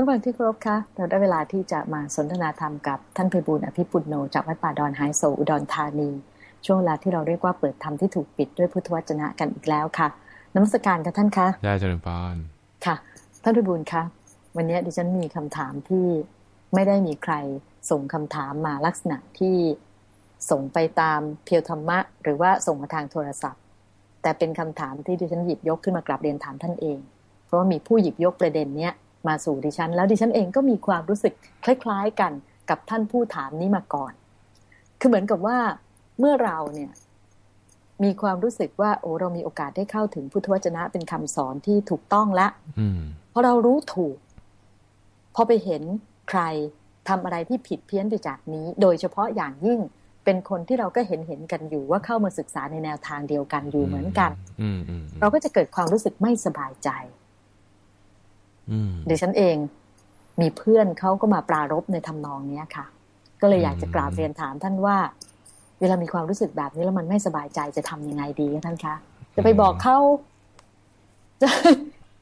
ท่านฟังที่เคารพคะเราได้เวลาที่จะมาสนทนาธรรมกับท่านเพบุญอภิปุณโนจากวัดป่าดอนไฮโซอุดรธานี ช่วงเวลาที่เราเรียกว่าเปิดธรรมที่ถูกปิดด้วยพุทธวจนะกันอีกแล้วค่ะนมัสการกับท่านคะได้เจริญพรค่ะ ท่านเพบุญคะวันนี้ดิฉันมีคำถามที่ไม่ได้มีใครส่งคำถามมาลักษณะที่ส่งไปตามเพียวธรรมะ หรือว่าส่งมาทางโทรศัพท์ แต่เป็นคำถามที่ดิฉันหยิบยกขึ้นมากราบเรียนถามท่านเอง เพราะว่ามีผู้หยิบยกประเด็นเนี้ย มาสู่ดิฉัน แล้วดิฉันเองก็มีความรู้สึกคล้าย ๆกันกับท่านผู้ถามนี้มาก่อน คือเหมือนกับว่าเมื่อเราเนี่ยมีความรู้สึกว่า โอ้เรามีโอกาสได้เข้าถึงพุทธวจนะเป็นคำสอนที่ถูกต้องแล้วพอเรารู้ถูก พอไปเห็นใครทำอะไรที่ผิดเพี้ยนไปจากนี้ โดยเฉพาะอย่างยิ่งเป็นคนที่เราก็เห็นเห็นกันอยู่ว่าเข้ามาศึกษาในแนวทางเดียวกันอยู่เหมือนกันเราก็จะเกิดความรู้สึกไม่สบายใจเดี๋ยวฉันเองมีเพื่อนเขาก็มาปรารบในทำนองเนี้ยค่ะ ก็เลยอยากจะกราบเรียนถามท่านว่า เวลามีความรู้สึกแบบนี้แล้วมันไม่สบายใจจะทำยังไงดีท่านคะ จะไปบอกเขาจะ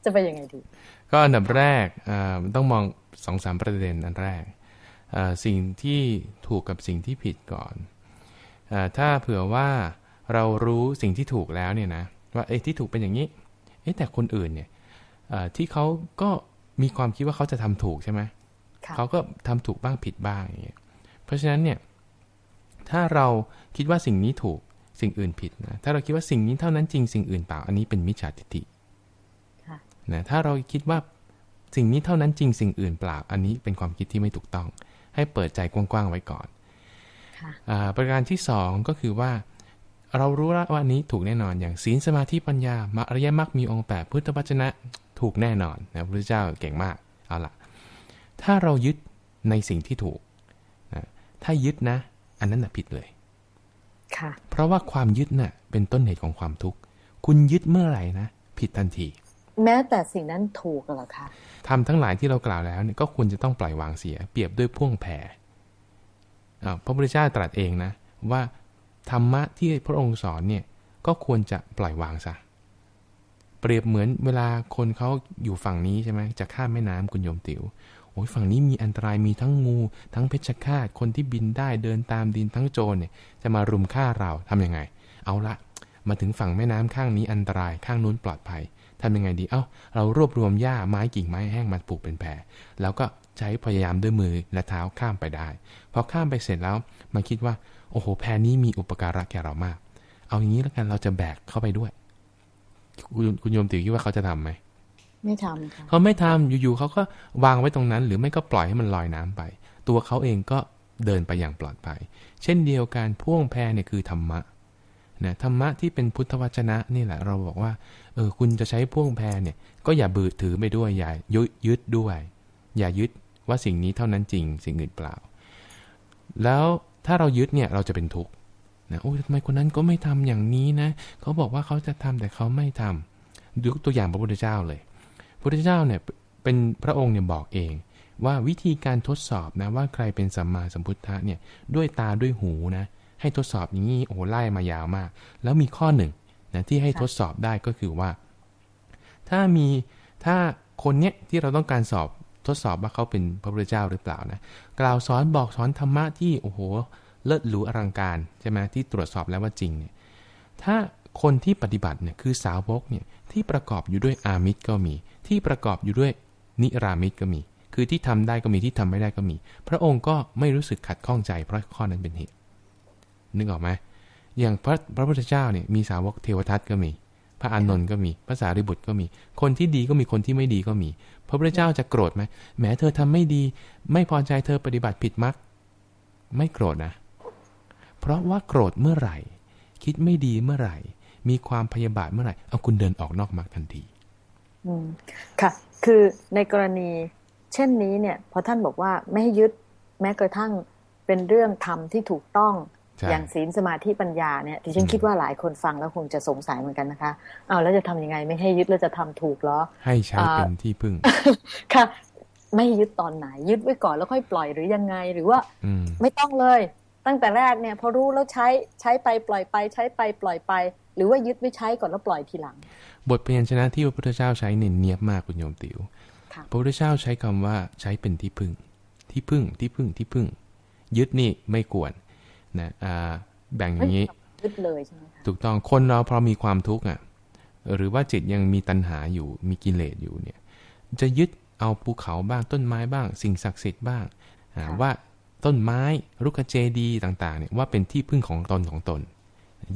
จะไปยังไงดี ก็อันดับแรกต้องมองสองสามประเด็นอันแรกสิ่งที่ถูกกับสิ่งที่ผิดก่อนอถ้าเผื่อว่าเรารู้สิ่งที่ถูกแล้วเนี่ยนะว่าไอ้ที่ถูกเป็นอย่างนี้เอ๊แต่คนอื่นเนี่ย ที่เขาก็มีความคิดว่าเขาจะทำถูกใช่ไหมเขาก็ทำถูกบ้างผิดบ้างอย่างเงี้ยเพราะฉะนั้นเนี่ยถ้าเราคิดว่าสิ่งนี้ถูกสิ่งอื่นผิดนะถ้าเราคิดว่าสิ่งนี้เท่านั้นจริงสิ่งอื่นเปล่าอันนี้เป็นมิจฉาทิฏฐินะถ้าเราคิดว่าสิ่งนี้เท่านั้นจริงสิ่งอื่นเปล่าอันนี้เป็นความคิดที่ไม่ถูกต้อง ให้เปิดใจกว้างๆไว้ก่อน ประการที่สองก็คือว่า เรารู้แล้วว่านี้ถูกแน่นอนอย่างศีลสมาธิปัญญามาอริยมรรคมีองค์แปดพุทธวจนะถูกแน่นอนนะพระพุทธเจ้าเก่งมากเอาล่ะ ถ้าเรายึดในสิ่งที่ถูกนะถ้ายึดนะ อันนั้นนะผิดเลยค่ะเพราะว่าความยึดนะ่ะเป็นต้นเหตุของความทุกข์คุณยึดเมื่อไหร่นะผิดทันที แม้แต่สิ่งนั้นถูกเหรอคะทำทั้งหลายที่เรากล่าวแล้วเนี่ยก็ควรจะต้องปล่อยวางเสีย เปรียบด้วยพ่วงแผ่พระพุทธเจ้าตรัสเองนะว่า ธรรมะที่พระองค์สอนเนี่ยก็ควรจะปล่อยวางซะเปรียบเหมือนเวลาคนเขาอยู่ฝั่งนี้ใช่ไหมจะข้ามแม่น้ำคุณโยมติว๋วโอ้ยฝั่งนี้มีอันตรายมีทั้งงู ทั้งเพชฌฆาตคนที่บินได้เดินตามดินทั้งโจรเนี่ย จะมารุมฆ่าเราทํำยังไง เอาละมาถึงฝั่งแม่น้ำข้างนี้อันตรายข้างนู้นปลอดภัยทำยังไงดี เอา้า เรารวบรวมหญ้าไม้กิ่งไม้แห้งมาปลูกเป็นแพรแล้วก็ ใช้พยายามด้วยมือและเท้าข้ามไปได้ พอข้ามไปเสร็จแล้วมาคิดว่า โอ้โห แพรนี้มีอุปการะแก่เรามาก เอาอย่างนี้แล้วกันเราจะแบกเข้าไปด้วย คุณคุณโยมติ๋วคิดว่าเขาจะทํำไหมไม่ทำค่ะเขาไม่ทำอยู่ๆเขาก็วางไว้ตรงนั้น หรือไม่ก็ปล่อยให้มันลอยน้ำไป ตัวเขาเองก็เดินไปอย่างปลอดภัย เช่นเดียวกันพ่วงแพรเนี่ยคือธรรมะนะธรรมะที่เป็นพุทธวจนะนี่แหละ เราบอกว่าเออคุณจะใช้พ่วงแพรเนี่ย ก็อย่าบืดถือไปด้วยอย่ายึดด้วย อย่ายึด ว่าสิ่งนี้เท่านั้นจริง สิ่งอื่นเปล่า แล้วถ้าเรายึดเนี่ยเราจะเป็นทุกข์นะโอ้ยทำไมคนนั้นก็ไม่ทำอย่างนี้นะเขาบอกว่าเขาจะทำแต่เขาไม่ทำยกตัวอย่างพระพุทธเจ้าเลย พระพุทธเจ้าเนี่ยเป็นพระองค์เนี่ยบอกเองว่าวิธีการทดสอบนะว่าใครเป็นสัมมาสัมพุทธะเนี่ยด้วยตาด้วยหูนะให้ทดสอบอย่างนี้โอ้ไล่มายาวมาก แล้วมีข้อหนึ่งนะที่ให้ทดสอบได้ก็คือว่า ถ้ามีถ้าคนเนี้ยที่เราต้องการสอบ ทดสอบว่าเขาเป็นพระพุทธเจ้าหรือเปล่านะกล่าวสอนบอกสอนธรรมะที่โอ้โหเลิศหรูอลังการใช่ไหมที่ตรวจสอบแล้วว่าจริงเนี่ยถ้าคนที่ปฏิบัติเนี่ยคือสาวกเนี่ยที่ประกอบอยู่ด้วยอามิตรก็มี ที่ประกอบอยู่ด้วยนิรามิตรก็มี คือที่ทำได้ก็มีที่ทำไม่ได้ก็มี พระองค์ก็ไม่รู้สึกขัดข้องใจเพราะข้อนั้นเป็นเหตุนึกออกไหมอย่างพระพระพุทธเจ้าเนี่ยมีสาวกเทวทัตก็มี พระอานนท์ก็มีภาษาริบุตรก็มี คนที่ดีก็มีคนที่ไม่ดีก็มี พระพุทธเจ้าจะโกรธไหมแม้เธอทำไม่ดี ไม่พอใจเธอปฏิบัติผิดมักไม่โกรธนะ เพราะว่าโกรธเมื่อไหร่ คิดไม่ดีเมื่อไหร่ มีความพยาบาทเมื่อไหร่เอาคุณเดินออกนอกมรรคทันทีอืมค่ะ คือในกรณีเช่นนี้เนี่ย พอท่านบอกว่าไม่ให้ยึดแม้กระทั่งเป็นเรื่องธรรมที่ถูกต้อง อย่างศีลสมาธิปัญญาเนี่ยที่ฉันคิดว่าหลายคนฟังแล้วคงจะสงสัยเหมือนกันนะคะเอาแล้วจะทำยังไงไม่ให้ยึดแล้วจะทำถูกหรอ ให้ใช้เป็นที่พึ่ง ค่ะ ไม่ยึดตอนไหน ยึดไว้ก่อนแล้วค่อยปล่อยหรือยังไงหรือว่าไม่ต้องเลย ตั้งแต่แรกเนี่ย พอรู้แล้วใช้ใช้ไปปล่อยไป ใช้ไปปล่อยไป หรือว่ายึดไม่ใช้ก่อนแล้วปล่อยทีหลัง บทเพียนชนะที่พระพุทธเจ้าใช้เน้นเนียบมากคุณโยมติว๋วพระพุทธเจ้าใช้คำว่าใช้เป็นที่พึ่ง ที่พึ่งที่พึ่งที่พึ่ง ยึดนี่ไม่ควร นะแบ่งอย่างนี้ยึดเลยใช่ไหมถูกต้องคนเราพอมีความทุกข์อะหรือว่าจิตยังมีตัณหาอยู่มีกิเลสอยู่เนี่ย จะยึดเอาภูเขาบ้างต้นไม้บ้าง สิ่งศักดิ์สิทธิ์บ้างว่าต้นไม้รุกเจดีต่างๆเนี่ยว่าเป็นที่พึ่งของตนของตน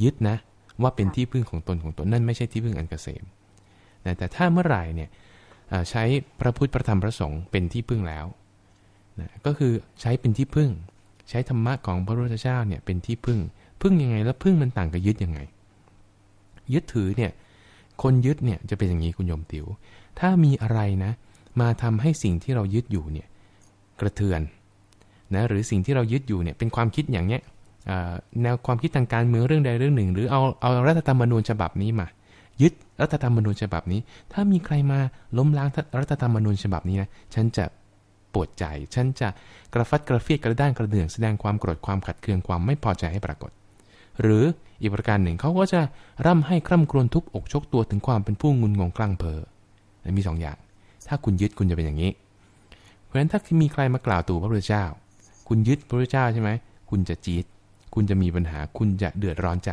ยึดนะว่าเป็นที่พึ่งของตนของตนนั่นไม่ใช่ที่พึ่งอันเกษมแต่ถ้าเมื่อไหร่เนี่ยใช้พระพุทธพระธรรมพระสงฆ์เป็นที่พึ่งแล้วนะก็คือใช้เป็นที่พึ่งใช้ธรรมะของพระพุทธเจ้าเนี่ยเป็นที่พึ่ง พึ่งยังไงแล้วพึ่งมันต่างกับยึดยังไง ยึดถือเนี่ย คนยึดเนี่ยจะเป็นอย่างนี้คุณโยมติว๋ว ถ้ามีอะไรนะ มาทำให้สิ่งที่เรายึดอยู่เนี่ยกระเทือนนะหรือสิ่งที่เรายึดอยู่เนี่ยเป็นความคิดอย่างเนี้ยแนวความคิดทางการเมืองเรื่องใดเรื่องหนึ่ง หรือเอาเอารัฐธรรมนูญฉบับนี้มา ยึดรัฐธรรมนูญฉบับนี้ ถ้ามีใครมาล้มล้างรัฐธรรมนูญฉบับนี้นะฉันจะ ปวดใจ ฉันจะกระฟัดกระเฟียดกระด้างกระเดื่องแสดงความโกรธความขัดเคืองความไม่พอใจให้ปรากฏ หรืออีกประการหนึ่งเขาก็จะร่ำให้คร่ำครวญทุบอกชกตัวถึงความเป็นผู้งุนงงกลั้งเพอมีสองอย่าง ถ้าคุณยึดคุณจะเป็นอย่างนี้ เพราะฉะนั้นถ้ามีใครมากล่าวตู่พระพุทธเจ้า คุณยึดพระพุทธเจ้าใช่ไหมคุณจะจี๊ดคุณจะมีปัญหาคุณจะเดือดร้อนใจ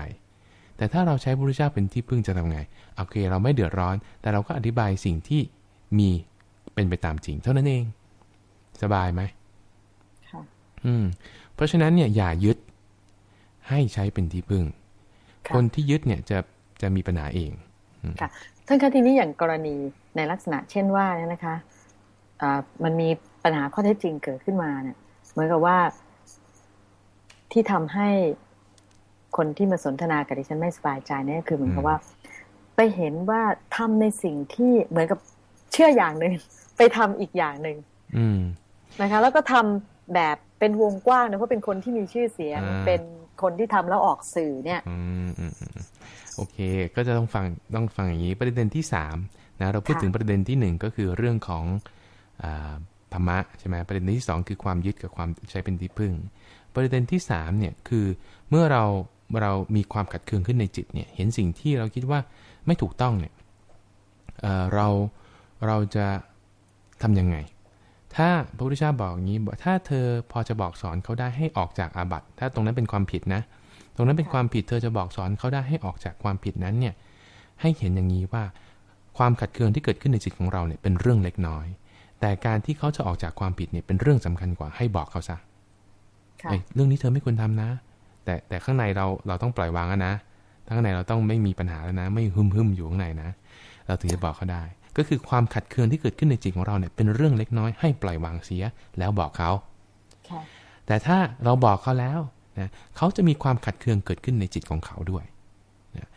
แต่ถ้าเราใช้พระพุทธเจ้าเป็นที่พึ่งจะทำไงโอเค เราไม่เดือดร้อน แต่เราก็อธิบายสิ่งที่มีเป็นไปตามจริงเท่านั้นเอง สบายไหมค่ะอืม เพราะฉะนั้นเนี่ยอย่ายึดให้ใช้เป็นที่พึ่ง คนที่ยึดเนี่ยจะจะมีปัญหาเองค่ะท่านคะทีนี้อย่างกรณีในลักษณะเช่นว่าเนี่ยนะคะมันมีปัญหาข้อเท็จจริงเกิดขึ้นมาเนี่ย เหมือนกับว่าที่ทำให้คนที่มาสนทนากับดิฉันไม่สบายใจเนี่ยคือเหมือนกับว่า ไปเห็นว่าทำในสิ่งที่เหมือนกับเชื่ออย่างหนึ่งไปทำอีกอย่างหนึ่ง นะคะ แล้วก็ทำแบบเป็นวงกว้างนะเพราะเป็นคนที่มีชื่อเสียงเป็นคนที่ทำแล้วออกสื่อเนี่ยโอเค ก็จะต้องฟังต้องฟังอย่างนี้ประเด็นที่สามนะเราพูดถึงประเด็นที่หนึ่งก็คือเรื่องของธรรมะใช่ไหมประเด็นที่สองคือความยึดกับความใช้เป็นที่พึ่ง ประเด็นที่สามเนี่ยคือเมื่อเราเรามีความขัดเคืองขึ้นในจิตเนี่ย เห็นสิ่งที่เราคิดว่าไม่ถูกต้องเนี่ยเเราเราจะทํำยังไง ถ้าพระพุทธเจ้าบอกอย่างนี้ถ้าเธอพอจะบอกสอนเขาได้ให้ออกจากอาบัติ ถ้าตรงนั้นเป็นความผิดนะ ตรงนั้นเป็นความผิดเธอจะบอกสอนเขาได้ให้ออกจากความผิดนั้นเนี่ยให้เห็นอย่างนี้ว่า ความขัดเคืองที่เกิดขึ้นในจิตของเราเนี่ยเป็นเรื่องเล็กน้อย แต่การที่เขาจะออกจากความผิดเนี่ยเป็นเรื่องสำคัญกว่าให้บอกเขาซะเรื่องนี้เธอไม่ควรทำนะ แต่แต่ข้างในเราเราต้องปล่อยวางนะข้างในเราต้องไม่มีปัญหาแล้วนะ ไม่หึมหึมอยู่ข้างในนะ เราถึงจะบอกเขาได้ ก็คือความขัดเคืองที่เกิดขึ้นในจิตของเราเนี่ยเป็นเรื่องเล็กน้อยให้ปล่อยวางเสียแล้วบอกเขาแต่ถ้าเราบอกเขาแล้วนะเขาจะมีความขัดเคืองเกิดขึ้นในจิตของเขาด้วยนะ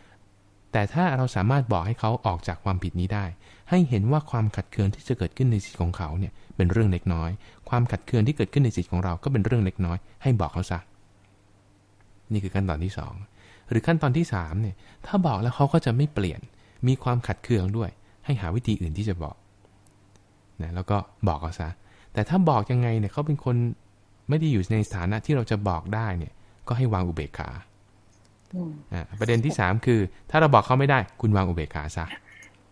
แต่ถ้าเราสามารถบอกให้เขาออกจากความผิดนี้ได้ ให้เห็นว่าความขัดเคืองที่จะเกิดขึ้นในจิตของเขาเนี่ยเป็นเรื่องเล็กน้อย ความขัดเคืองที่เกิดขึ้นในจิตของเราก็เป็นเรื่องเล็กน้อย ให้บอกเขาซะนี่คือขั้นตอนที่สองหรือขั้นตอนที่สามเนี่ยถ้าบอกแล้วเขาก็จะไม่เปลี่ยน มีความขัดเคืองด้วย ให้หาวิธีอื่นที่จะบอกนะแล้วก็บอกเขาซะ แต่ถ้าบอกยังไงเนี่ยเขาเป็นคนไม่ได้อยู่ในสถานะที่เราจะบอกได้เนี่ย ก็ให้วางอุเบกขาอ่าประเด็นที่สามคือ ถ้าเราบอกเขาไม่ได้ คุณวางอุเบกขาซะ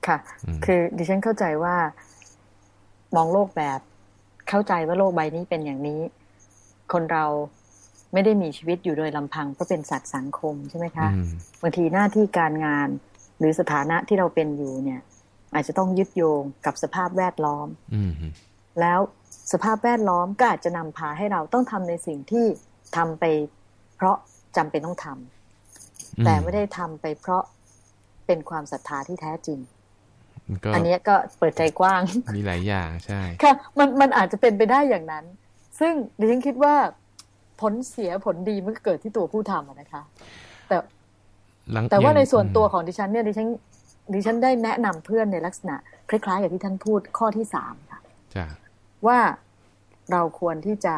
ค่ะ คือดิฉันเข้าใจว่า มองโลกแบบ เข้าใจว่าโลกใบนี้เป็นอย่างนี้ คนเราไม่ได้มีชีวิตอยู่โดยลำพังเพราะเป็นสัตว์สังคมใช่ไหมคะบางทีหน้าที่การงานหรือสถานะที่เราเป็นอยู่เนี่ย อาจจะต้องยึดโยงกับสภาพแวดล้อมแล้วสภาพแวดล้อมก็อาจจะนำพาให้เราต้องทำในสิ่งที่ทำไป เพราะจำเป็นต้องทำแต่ไม่ได้ทำไปเพราะเป็นความศรัทธาที่แท้จริงอันนี้ก็เปิดใจกว้าง มีหลายอย่างใช่ ค่ะ มันมันอาจจะเป็นไปได้อย่างนั้น ซึ่งดิฉันคิดว่าผลเสียผลดีมันเกิดที่ตัวผู้ทำนะคะ แต่แต่ว่าในส่วนตัวของดิฉันเนี่ยดิฉัน ดิฉันได้แนะนำเพื่อนในลักษณะคล้ายๆอย่างที่ท่านพูดข้อที่สามค่ะว่าเราควรที่จะ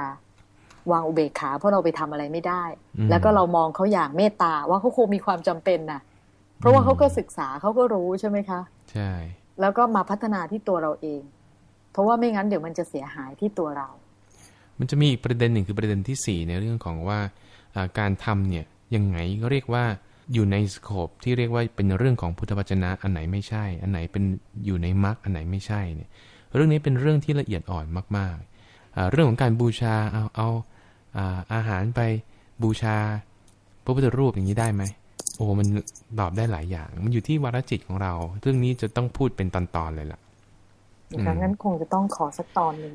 วางอุเบกขา เพราะเราไปทำอะไรไม่ได้ แล้วก็เรามองเขาอย่างเมตตาว่าเขาคงมีความจำเป็นนะเพราะว่าเขาก็ศึกษาเขาก็รู้ใช่ไหมคะใช่แล้วก็มาพัฒนาที่ตัวเราเอง เพราะว่าไม่งั้นเดี๋ยวมันจะเสียหายที่ตัวเรา มันจะมีอีกประเด็นหนึ่งคือประเด็นที่สี่ในเรื่องของว่าการทำเนี่ยยังไงก็เรียกว่า อยู่ในสโคปที่เรียกว่าเป็นเรื่องของพุทธวจนะอันไหนไม่ใช่ อันไหนเป็นอยู่ในมรรคอันไหนไม่ใช่เนี่ยเรื่องนี้เป็นเรื่องที่ละเอียดอ่อนมากๆ เรื่องของการบูชาเอาเอาอาหารไปบูชาพระพุทธรูปอย่างนี้ได้ไหมโอ้มันตอบได้หลายอย่าง มันอยู่ที่วารจิตของเรา เรื่องนี้จะต้องพูดเป็นตอนๆเลยล่ะดังนั้นคงจะต้องขอสักตอนหนึ่ง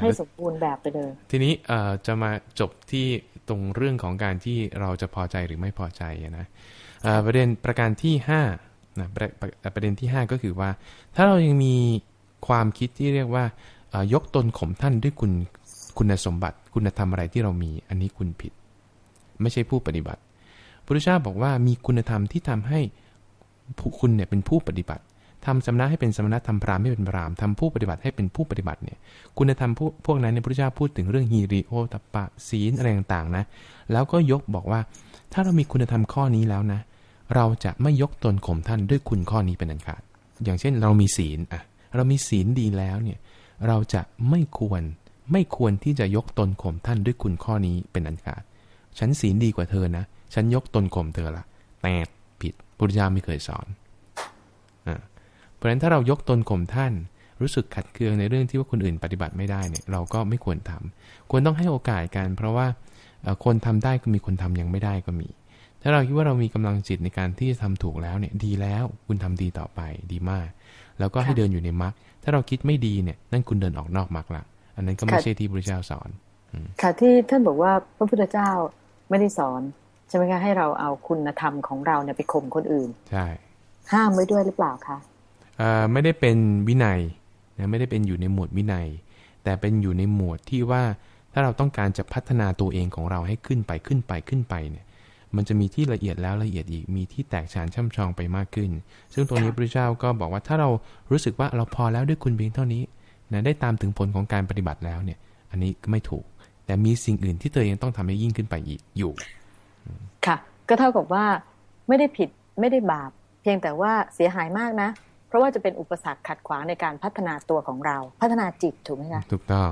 ให้สมบูรณ์แบบไปเลย ทีนี้เอ่อจะมาจบที่ ตรงเรื่องของการที่เราจะพอใจหรือไม่พอใจนะประเด็นประการที่ห้านะประประเด็นที่ห้าก็คือว่า ถ้าเรายังมีความคิดที่เรียกว่ายกตนข่มท่านด้วยคุณคุณสมบัติ คุณธรรมอะไรที่เรามีอันนี้คุณผิด ไม่ใช่ผู้ปฏิบัติพระพุทธเจ้าบอกว่ามีคุณธรรมที่ทำให้คุณเนี่ยเป็นผู้ปฏิบัติ ทำสมณะให้เป็นสมณะทำพรามให้เป็นพรามทำผู้ปฏิบัติให้เป็นผู้ปฏิบัติเนี่ย คุณธรรมพวกพวกนั้นในพระเจ้าพูดถึงเรื่องฮีริโอตปะศีลอะไรต่างๆนะ แล้วก็ยกบอกว่า ถ้าเรามีคุณธรรมข้อนี้แล้วนะ เราจะไม่ยกตนข่มท่านด้วยคุณข้อนี้เป็นอันขาด อย่างเช่นเรามีศีลอะ เรามีศีลดีแล้วเนี่ย เราจะไม่ควรไม่ควรที่จะยกตนข่มท่านด้วยคุณข้อนี้เป็นอันขาด ฉันศีลดีกว่าเธอนะ ฉันยกตนข่มเธอละแต่ผิดพุทธเจ้าไม่เคยสอนอ่า ราะฉะนั้นถ้าเรายกตนข่มท่าน รู้สึกขัดเคืองในเรื่องที่ว่าคนอื่นปฏิบัติไม่ได้เนี่ยเราก็ไม่ควรทำควรต้องให้โอกาสกัน เพราะว่าคนทำได้ก็มีคนทำยังไม่ได้ก็มี ถ้าเราคิดว่าเรามีกำลังจิตในการที่จะทำถูกแล้วเนี่ยดีแล้วคุณทำดีต่อไปดีมาก แล้วก็ให้เดินอยู่ในมรรคถ้าเราคิดไม่ดีเนี่ยนั่นคุณเดินออกนอกมรรคละอันนั้นก็ไม่ใช่ที่พระเจ้าสอนค่ะที่ท่านบอกว่าพระพุทธเจ้าไม่ได้สอนใช่ไหมคะให้เราเอาคุณธรรมของเราเนี่ยไปข่มคนอื่น ใช่ ห้ามไว้ด้วยหรือเปล่าคะ ไม่ได้เป็นวินัยนะไม่ได้เป็นอยู่ในหมวดวินัย แต่เป็นอยู่ในหมวดที่ว่าถ้าเราต้องการจะพัฒนาตัวเองของเราให้ขึ้นไปขึ้นไปขึ้นไปเนี่ยมันจะมีที่ละเอียดแล้วละเอียดอีกมีที่แตกฉานช่ำชองไปมากขึ้น ซึ่งตรงนี้พระเจ้าก็บอกว่าถ้าเรารู้สึกว่าเราพอแล้วด้วยคุณเพียงเท่านี้นะได้ตามถึงผลของการปฏิบัติแล้วเนี่ย อันนี้ก็ไม่ถูก แต่มีสิ่งอื่นที่เธอยังต้องทำให้ยิ่งขึ้นไปอีกอยู่ ค่ะ ก็เท่ากับว่าไม่ได้ผิดไม่ได้บาป เพียงแต่ว่าเสียหายมากนะ เพราะว่าจะเป็นอุปสรรคขัดขวางในการพัฒนาตัวของเรา พัฒนาจิตถูกไหมคะถูกต้อง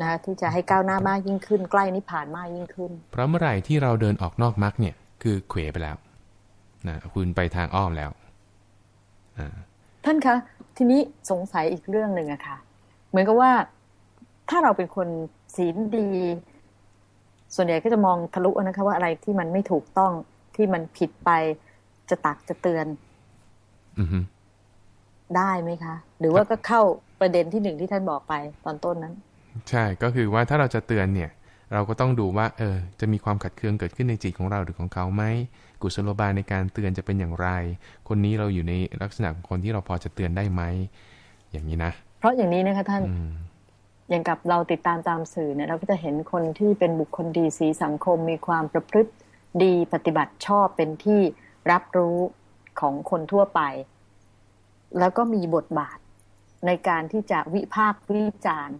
นะที่จะให้ก้าวหน้ามากยิ่งขึ้น ใกล้นิพพานมากยิ่งขึ้น เพราะเมื่อไหร่ที่เราเดินออกนอกมรรคเนี่ย คือเขวไปแล้วนะคุณไปทางอ้อมแล้วท่านคะ ทีนี้สงสัยอีกเรื่องหนึ่งอะค่ะ เหมือนกับว่าถ้าเราเป็นคนศีลดี ส่วนใหญ่ก็จะมองทะลุนะคะ ว่าอะไรที่มันไม่ถูกต้องที่มันผิดไปจะตักจะเตือน อือ ได้ไหมคะ หรือว่าก็เข้าประเด็นที่หนึ่งที่ท่านบอกไปตอนต้นนั้น ใช่ก็คือว่าถ้าเราจะเตือนเนี่ย เราก็ต้องดูว่า เออ จะมีความขัดเคืองเกิดขึ้นในจิตของเราหรือของเขาไหมกุศโลบายในการเตือนจะเป็นอย่างไร คนนี้เราอยู่ในลักษณะของคนที่เราพอจะเตือนได้ไหมอย่างนี้นะเพราะอย่างนี้นะคะท่านอย่างกับเราติดตามตามสื่อเนี่ยเราก็จะเห็นคนที่เป็นบุคคลดีสีสังคมมีความประพฤติดีปฏิบัติชอบเป็นที่รับรู้ของคนทั่วไป แล้วก็มีบทบาทในการที่จะวิพากษ์วิจารณ์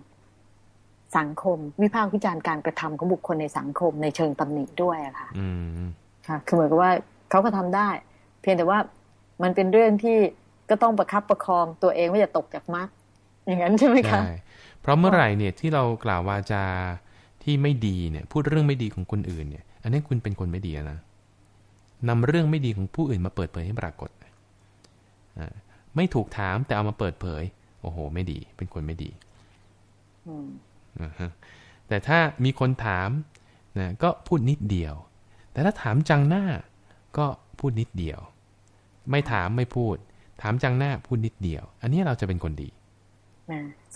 สังคม วิพากษ์วิจารณ์การกระทำของบุคคลในสังคมในเชิงตำหนิด้วยอะค่ะค่ะ คือเหมือนกับว่าเขาก็ทำได้ เพียงแต่ว่ามันเป็นเรื่องที่ก็ต้องประคับประคองตัวเองไม่จะตกจากมรรคอย่างนั้นใช่ไหมคะใช่เพราะเมื่อไหร่เนี่ยที่เรากล่าววาจาที่ไม่ดีเนี่ย พูดเรื่องไม่ดีของคนอื่นเนี่ย อันนี้คุณเป็นคนไม่ดีนะนำเรื่องไม่ดีของผู้อื่นมาเปิดเผยให้ปรากฏอ่า ไม่ถูกถามแต่เอามาเปิดเผย โอ้โห ไม่ดี เป็นคนไม่ดีแต่ถ้ามีคนถามนะก็พูดนิดเดียว แต่ถ้าถามจังหน้าก็พูดนิดเดียว ไม่ถามไม่พูด ถามจังหน้าพูดนิดเดียว อันนี้เราจะเป็นคนดี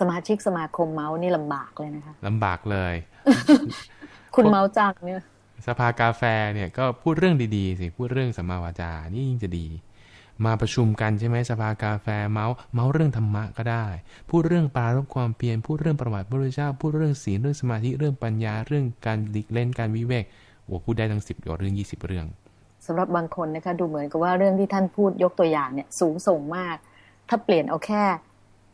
สมาชิกสมาคมเมาส์นี่ลำบากเลยนะคะลำบากเลย คุณเมาส์จังเนี่ยสภากาแฟเนี่ยก็พูดเรื่องดีๆสิ พูดเรื่องสัมมาวาจา นี่ยิ่งจะดี มาประชุมกันใช่ไหมสภากาแฟเมาส์เมาส์เรื่องธรรมะก็ได้ พูดเรื่องปารบความเพียรพูดเรื่องประวัติพระพุทธเจ้า พูดเรื่องศีลเรื่องสมาธิเรื่องปัญญาเรื่องการหลีกเล่นการวิเวกโอ้พูดได้ทั้งสิบกว่าเรื่องยี่สิบเรื่องสำหรับบางคนนะคะดูเหมือนกับว่าเรื่องที่ท่านพูดยกตัวอย่างเนี่ยสูงส่งมาก ถ้าเปลี่ยนเอาแค่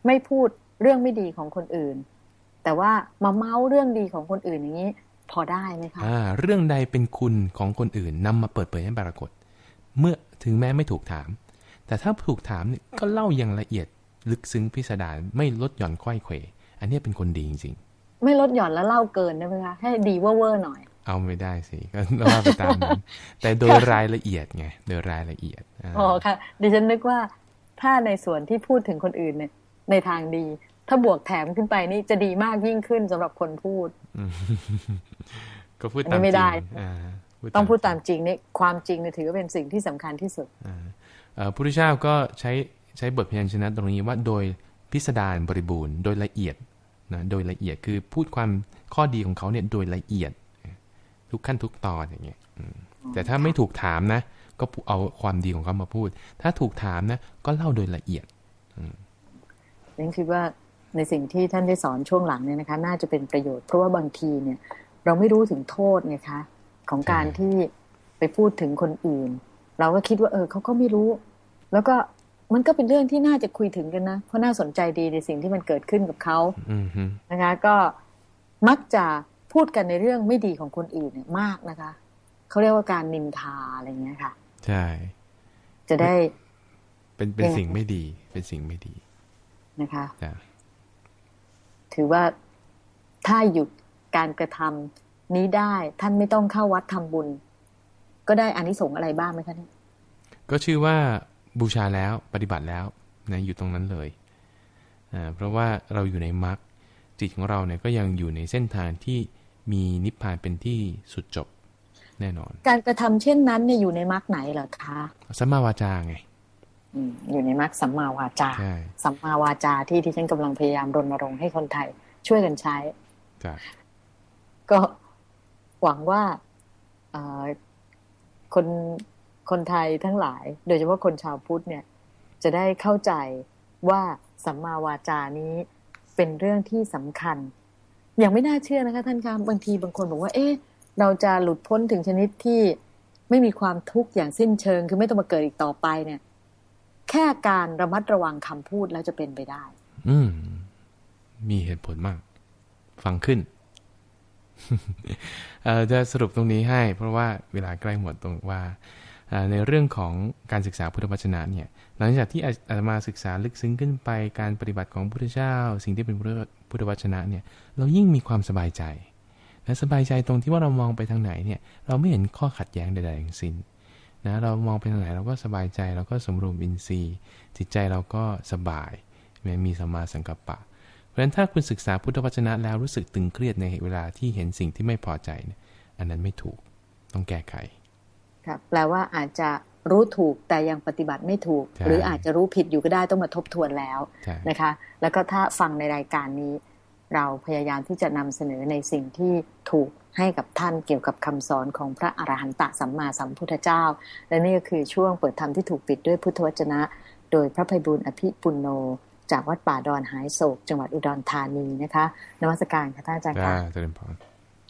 ไม่พูดเรื่องไม่ดีของคนอื่น แต่ว่ามาเมาส์เรื่องดีของคนอื่นอย่างนี้ พอได้ไหมคะอ่าเรื่องใดเป็นคุณของคนอื่นนำมาเปิดเผยให้ปรากฏ เมื่อถึงแม้ไม่ถูกถาม แต่ถ้าถูกถามเนี่ยก็เล่าอย่างละเอียดลึกซึ้งพิสดารไม่ลดหย่อนค่อยเขวอันนี้เป็นคนดีจริงๆ ไม่ลดหย่อนแล้วเล่าเกินได้ไหมคะให้ดีเวอร์หน่อย เอาไม่ได้สิก็เล่าไปตามนั้นแต่โดยรายละเอียดไงโดยรายละเอียดอ๋อค่ะ ดิฉันนึกว่าถ้าในส่วนที่พูดถึงคนอื่นเนี่ย ในทางดี ถ้าบวกแถมขึ้นไปนี่จะดีมากยิ่งขึ้นสำหรับคนพูดอืมก็พูดอันตานี้มไม่จได้ริงอ่าต้องพูดตามจริงนี่ความจริงเนี่ยถือว่าเป็นสิ่งที่สำคัญที่สุดอ่าเอ่อ พุทธเจ้าก็ใช้ใช้บทพยัญชนะตรงนี้ว่าโดยพิสดารบริบูรณ์ โดยละเอียดนะโดยละเอียดคือพูดความข้อดีของเขาเนี่ยโดยละเอียด ทุกขั้นทุกตอนอย่างเงี้ยอืมแต่ถ้าไม่ถูกถามนะ ก็เอาความดีของเขามาพูด ถ้าถูกถามนะ ก็เล่าโดยละเอียดฉันคิดว่าในสิ่งที่ท่านได้สอนช่วงหลังเนี่ยนะคะ น่าจะเป็นประโยชน์เพราะว่าบางทีเนี่ย เราไม่รู้ถึงโทษไงคะ ของการใช่ที่ไปพูดถึงคนอื่น เราก็คิดว่า เออเขาก็ไม่รู้ แล้วก็มันก็เป็นเรื่องที่น่าจะคุยถึงกันนะ เพราะน่าสนใจดีในสิ่งที่มันเกิดขึ้นกับเขาอืมฮึนะคะ ก็มักจะพูดกันในเรื่องไม่ดีของคนอื่นเนี่ยมากนะคะเขาเรียกว่าการนินทาอะไรเงี้ยค่ะ ใช่ จะได้ เป็นเป็นยังไงสิ่งไม่ดี เป็นสิ่งไม่ดีนะคะจ้ะถือว่าถ้าหยุดการกระทำนี้ได้ท่านไม่ต้องเข้าวัดทำบุญ ก็ได้อานิสงส์อะไรบ้างไหมคะเนี่ยก็ชื่อว่า บูชาแล้วปฏิบัติแล้วนะอยู่ตรงนั้นเลยอ่าเพราะว่าเราอยู่ในมรรคจิตของเราเนี่ยก็ยังอยู่ในเส้นทางที่มีนิพพานเป็นที่สุดจบแน่นอน การกระทำเช่นนั้นเนี่ยอยู่ในมรรคไหนเหรอคะสัมมาวาจาไงอืมอยู่ในมรรคสัมมาวาจาใช่สัมมาวาจาที่ที่ฉันกำลังพยายามรณรงค์ให้คนไทย ช่วยกันใช้จ้ะก็หวังว่าเอ่อคน คนไทยทั้งหลาย โดยเฉพาะคนชาวพุทธเนี่ย จะได้เข้าใจว่าสัมมาวาจานี้เป็นเรื่องที่สำคัญ อย่างไม่น่าเชื่อนะคะท่านคะบางทีบางคนบอกว่า เอ๊ะเราจะหลุดพ้นถึงชนิดที่ไม่มีความทุกข์อย่างสิ้นเชิง คือไม่ต้องมาเกิดอีกต่อไปเนี่ย แค่การระมัดระวังคำพูดแล้วจะเป็นไปได้ อืม มีเหตุผลมาก ฟังขึ้นเอ่อจะสรุปตรงนี้ให้ เพราะว่าเวลาใกล้หมดตรงว่า ในเรื่องของการศึกษาพุทธวจนะเนี่ยหลังจากที่อาตมาศึกษาลึกซึ้งขึ้นไปการปฏิบัติของพระพุทธเจ้า สิ่งที่เป็นพุทธพุทธวจนะเนี่ยเรายิ่งมีความสบายใจและสบายใจตรงที่ว่าเรามองไปทางไหนเนี่ยเราไม่เห็นข้อขัดแย้งใดๆทั้งสิ้นนะเรามองไปทางไหนเราก็สบายใจเราก็สมรวมอินทรีย์ จิตใจเราก็สบายมีสัมมาสังกัปปะ เพราะฉะนั้นถ้าคุณศึกษาพุทธวจนะแล้วรู้สึกตึงเครียดในเวลาที่เห็นสิ่งที่ไม่พอใจเนี่ยอันนั้นไม่ถูกต้องแก้ไข ครับแปลว่าอาจจะรู้ถูกแต่ยังปฏิบัติไม่ถูกใช่หรืออาจจะรู้ผิดอยู่ก็ได้ต้องมาทบทวนแล้วใช่นะคะ แล้วก็ถ้าฟังในรายการนี้ เราพยายามที่จะนำเสนอในสิ่งที่ถูกให้กับท่านเกี่ยวกับคำสอนของพระอรหันตสัมมาสัมพุทธเจ้า และนี่ก็คือช่วงเปิดธรรมที่ถูกปิดด้วยพุทธวจนะ โดยพระภัยบุญอภิปุณโน จากวัดป่าดอนหายโศก จังหวัดอุดรธานีนะคะนมัสการค่ะท่านอาจารย์จ้าค่ะเจริญพร